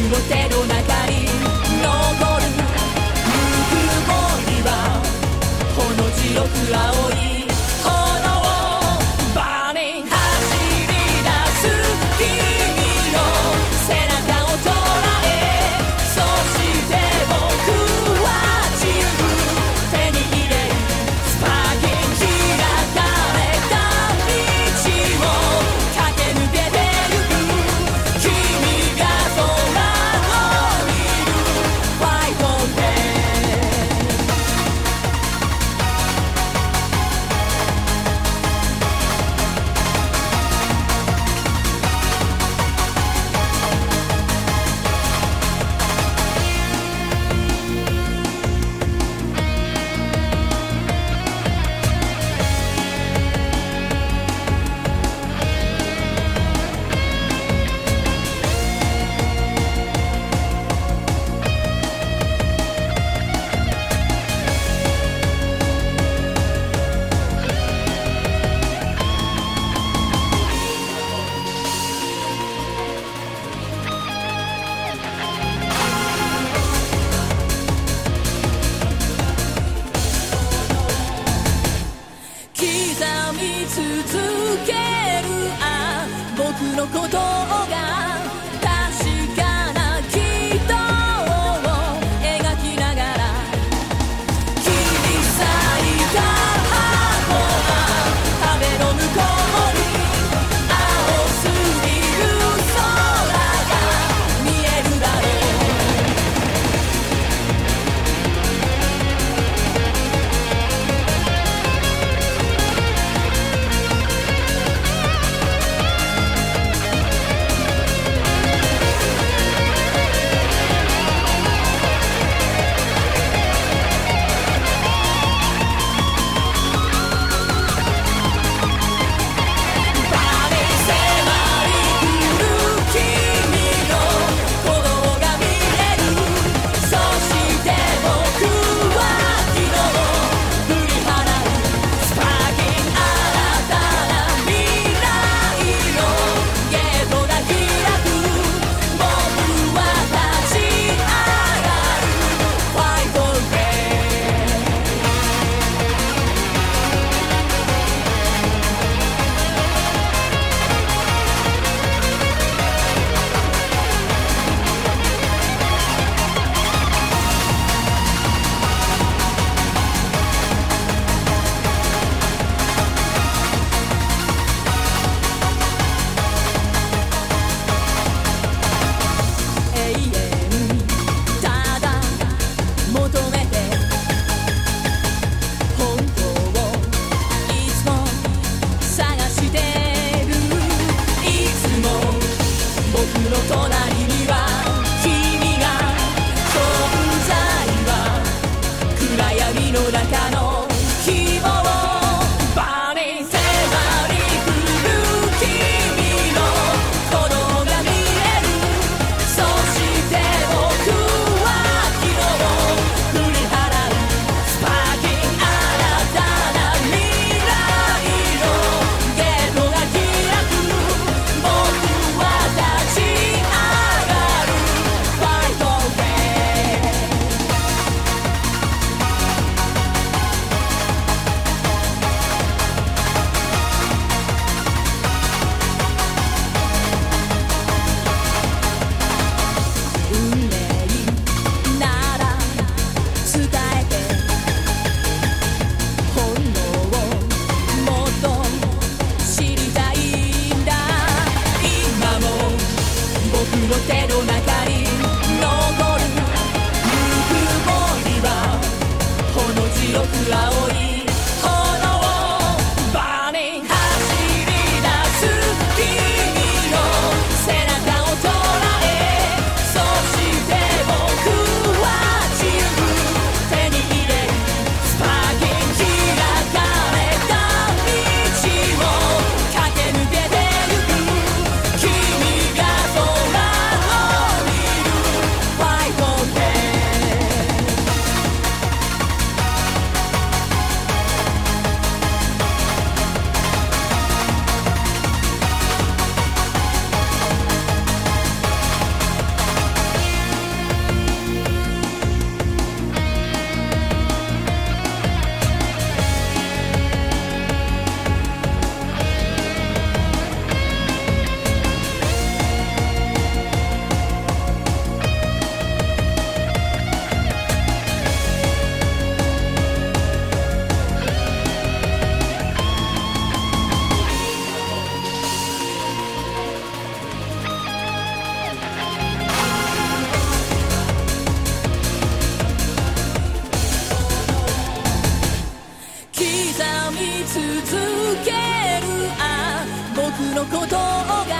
黒ゼロな僕のことを白く青いのことが